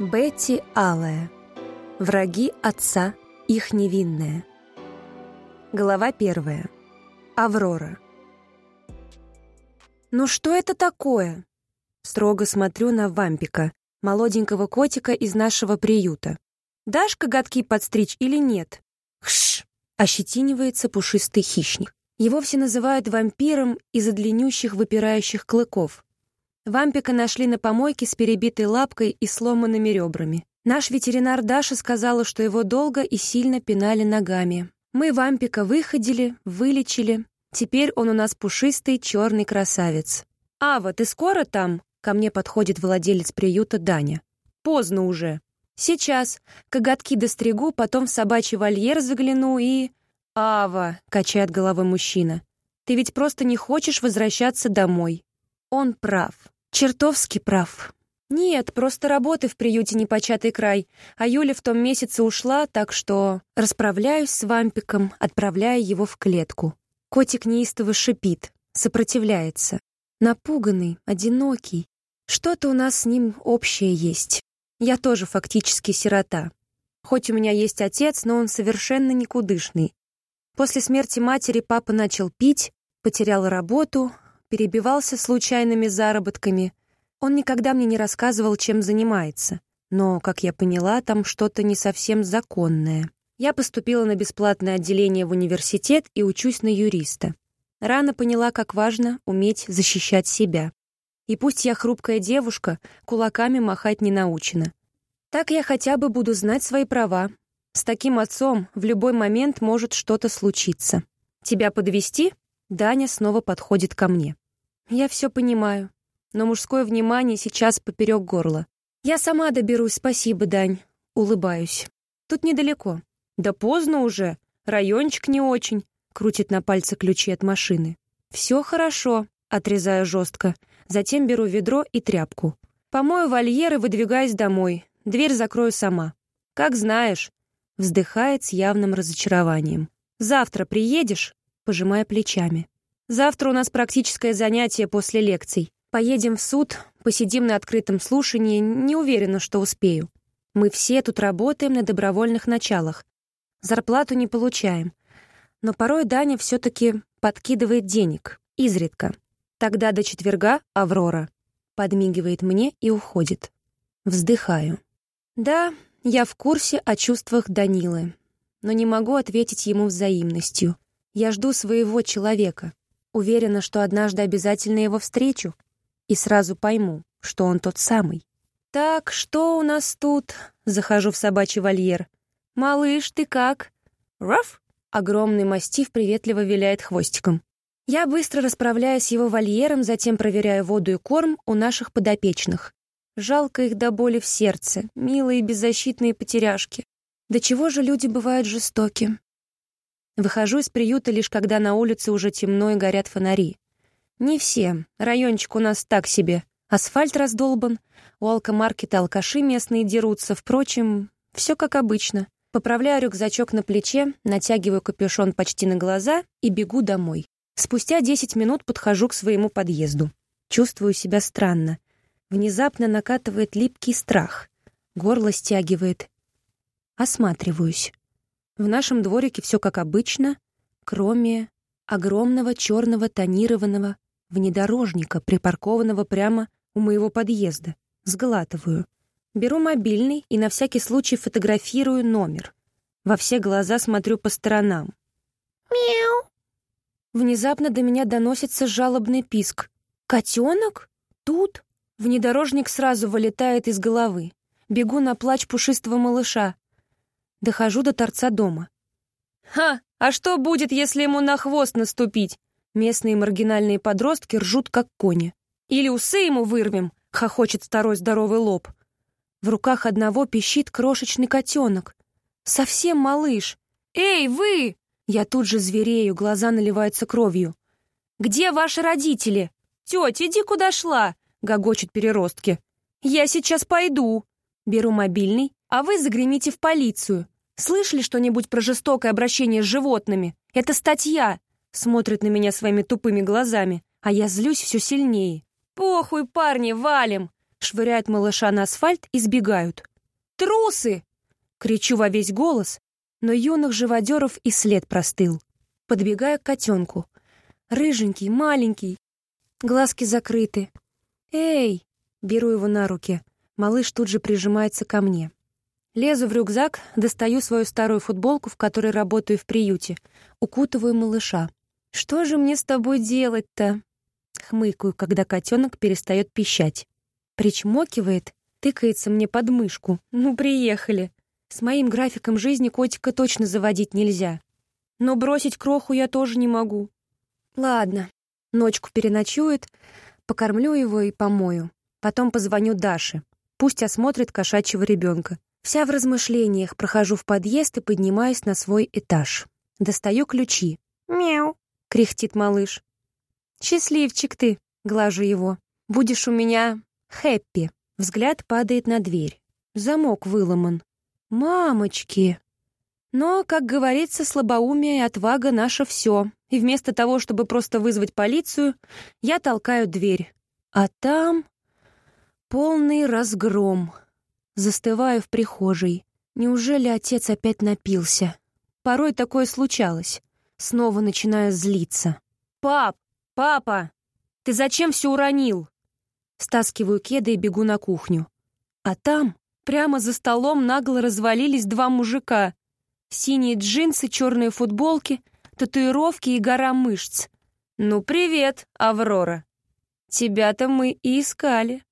Бетти Алая. Враги отца, их невинная. Глава первая. Аврора. «Ну что это такое?» Строго смотрю на вампика, молоденького котика из нашего приюта. «Дашь коготки подстричь или нет?» «Хш!» — ощетинивается пушистый хищник. Его все называют вампиром из-за длиннющих выпирающих клыков. Вампика нашли на помойке с перебитой лапкой и сломанными ребрами. Наш ветеринар Даша сказала, что его долго и сильно пинали ногами. Мы вампика выходили, вылечили. Теперь он у нас пушистый черный красавец. «Ава, ты скоро там?» Ко мне подходит владелец приюта Даня. «Поздно уже. Сейчас. Коготки достригу, потом в собачий вольер загляну и...» «Ава», — качает головой мужчина, — «ты ведь просто не хочешь возвращаться домой». Он прав. Чертовски прав. Нет, просто работы в приюте непочатый край, а Юля в том месяце ушла, так что расправляюсь с вампиком, отправляя его в клетку. Котик неистово шипит, сопротивляется. Напуганный, одинокий. Что-то у нас с ним общее есть. Я тоже фактически сирота. Хоть у меня есть отец, но он совершенно никудышный. После смерти матери папа начал пить, потерял работу, перебивался случайными заработками. Он никогда мне не рассказывал, чем занимается. Но, как я поняла, там что-то не совсем законное. Я поступила на бесплатное отделение в университет и учусь на юриста. Рано поняла, как важно уметь защищать себя. И пусть я хрупкая девушка, кулаками махать не научена. Так я хотя бы буду знать свои права. С таким отцом в любой момент может что-то случиться. Тебя подвести? Даня снова подходит ко мне. Я все понимаю, но мужское внимание сейчас поперек горла. Я сама доберусь, спасибо, Дань. Улыбаюсь. Тут недалеко. Да поздно уже. Райончик не очень. Крутит на пальце ключи от машины. Все хорошо, отрезаю жестко. Затем беру ведро и тряпку. Помою вольер и выдвигаюсь домой. Дверь закрою сама. Как знаешь. Вздыхает с явным разочарованием. Завтра приедешь? Пожимая плечами. Завтра у нас практическое занятие после лекций. Поедем в суд, посидим на открытом слушании, не уверена, что успею. Мы все тут работаем на добровольных началах. Зарплату не получаем. Но порой Даня все-таки подкидывает денег. Изредка. Тогда до четверга Аврора. Подмигивает мне и уходит. Вздыхаю. Да, я в курсе о чувствах Данилы, но не могу ответить ему взаимностью. Я жду своего человека. Уверена, что однажды обязательно его встречу и сразу пойму, что он тот самый. «Так, что у нас тут?» — захожу в собачий вольер. «Малыш, ты как?» «Раф?» — огромный мастиф приветливо виляет хвостиком. Я быстро расправляюсь его вольером, затем проверяю воду и корм у наших подопечных. Жалко их до боли в сердце, милые беззащитные потеряшки. До чего же люди бывают жестоки? Выхожу из приюта лишь когда на улице уже темно и горят фонари. Не все. Райончик у нас так себе. Асфальт раздолбан. У алкомаркета алкаши местные дерутся. Впрочем, все как обычно. Поправляю рюкзачок на плече, натягиваю капюшон почти на глаза и бегу домой. Спустя 10 минут подхожу к своему подъезду. Чувствую себя странно. Внезапно накатывает липкий страх. Горло стягивает. Осматриваюсь. В нашем дворике все как обычно, кроме огромного черного тонированного внедорожника, припаркованного прямо у моего подъезда. Сглатываю. Беру мобильный и на всякий случай фотографирую номер. Во все глаза смотрю по сторонам. «Мяу!» Внезапно до меня доносится жалобный писк. «Котенок? Тут?» Внедорожник сразу вылетает из головы. Бегу на плач пушистого малыша. Дохожу до торца дома. «Ха! А что будет, если ему на хвост наступить?» Местные маргинальные подростки ржут, как кони. «Или усы ему вырвем!» — хохочет второй здоровый лоб. В руках одного пищит крошечный котенок. Совсем малыш. «Эй, вы!» Я тут же зверею, глаза наливаются кровью. «Где ваши родители?» «Тетя, иди куда шла!» — гогочут переростки. «Я сейчас пойду!» Беру мобильный, а вы загремите в полицию. Слышали что-нибудь про жестокое обращение с животными? Это статья!» Смотрит на меня своими тупыми глазами, а я злюсь все сильнее. «Похуй, парни, валим!» швыряют малыша на асфальт и сбегают. «Трусы!» — кричу во весь голос, но юных живодеров и след простыл. Подбегаю к котенку. Рыженький, маленький, глазки закрыты. «Эй!» — беру его на руки. Малыш тут же прижимается ко мне. Лезу в рюкзак, достаю свою старую футболку, в которой работаю в приюте, укутываю малыша. «Что же мне с тобой делать-то?» Хмыкаю, когда котенок перестает пищать. Причмокивает, тыкается мне под мышку. «Ну, приехали!» С моим графиком жизни котика точно заводить нельзя. Но бросить кроху я тоже не могу. Ладно, ночку переночует, покормлю его и помою. Потом позвоню Даше. Пусть осмотрит кошачьего ребенка. Вся в размышлениях, прохожу в подъезд и поднимаюсь на свой этаж. Достаю ключи. «Мяу!» — кряхтит малыш. «Счастливчик ты!» — глажу его. «Будешь у меня хэппи!» Взгляд падает на дверь. Замок выломан. «Мамочки!» Но, как говорится, слабоумие и отвага — наше все. И вместо того, чтобы просто вызвать полицию, я толкаю дверь. А там полный разгром. Застываю в прихожей. Неужели отец опять напился? Порой такое случалось. Снова начинаю злиться. «Пап! Папа! Ты зачем все уронил?» Стаскиваю кеды и бегу на кухню. А там, прямо за столом, нагло развалились два мужика. Синие джинсы, черные футболки, татуировки и гора мышц. «Ну, привет, Аврора! Тебя-то мы и искали».